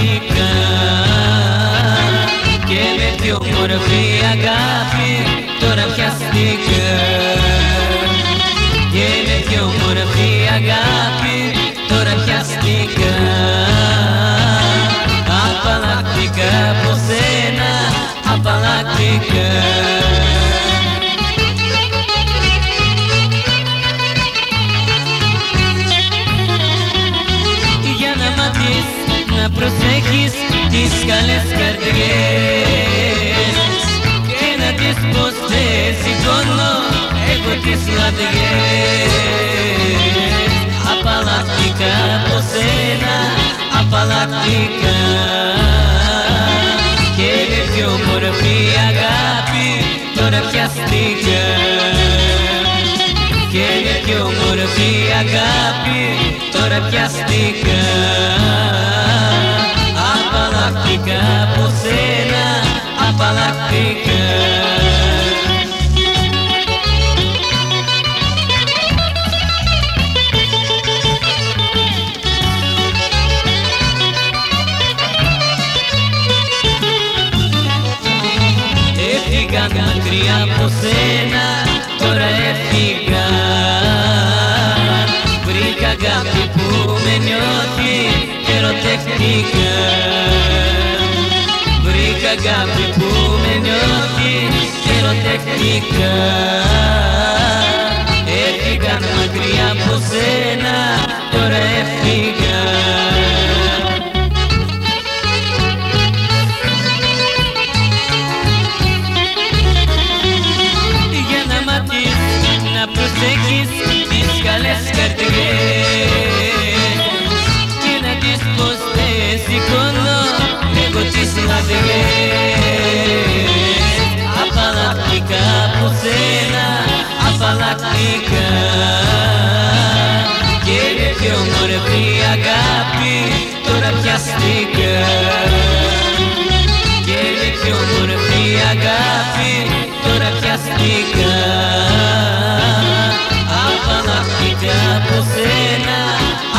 από σένα απαλλακτικά και με πιο μορφή αγάπη τώρα πιαστικά και με πιο μορφή αγάπη τώρα πιαστικά απαλλακτικά από σένα απαλλακτικά για να μάθεις να προσέχεις τις καλές καρδιές. Και να τις πως δεν σηκώνω εγώ τις λαδιές απαλλακτικά από σένα απαλλακτικά. Και με πιο μορφή αγάπη τώρα πιαστικά και με πιο μορφή αγάπη τώρα πιαστικά απαλλακτικά από σένα απαλλακτικά. Έφυγα μακριά από σένα, τώρα έφυγα. Βρήκα αγάπη που με νιώθει και ερωτεύτηκα Βρήκα αγάπη που με νιώθει και ερωτεύτηκα Έφυγα μακριά από σένα, τώρα έφυγα. Για να μάθεις να προσέχεις τις καλές καρδιές. Και να τις πως δεν σηκώνω εγώ τις λαδιές και με πιο μορφή αγάπη τώρα πιαστικά και με πιο μορφή αγάπη τώρα πιαστικά απαλλακτικά από σένα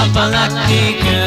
απαλλακτικά